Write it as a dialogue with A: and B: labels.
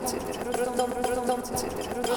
A: Rudom, Rudom, Rudom, Rudom,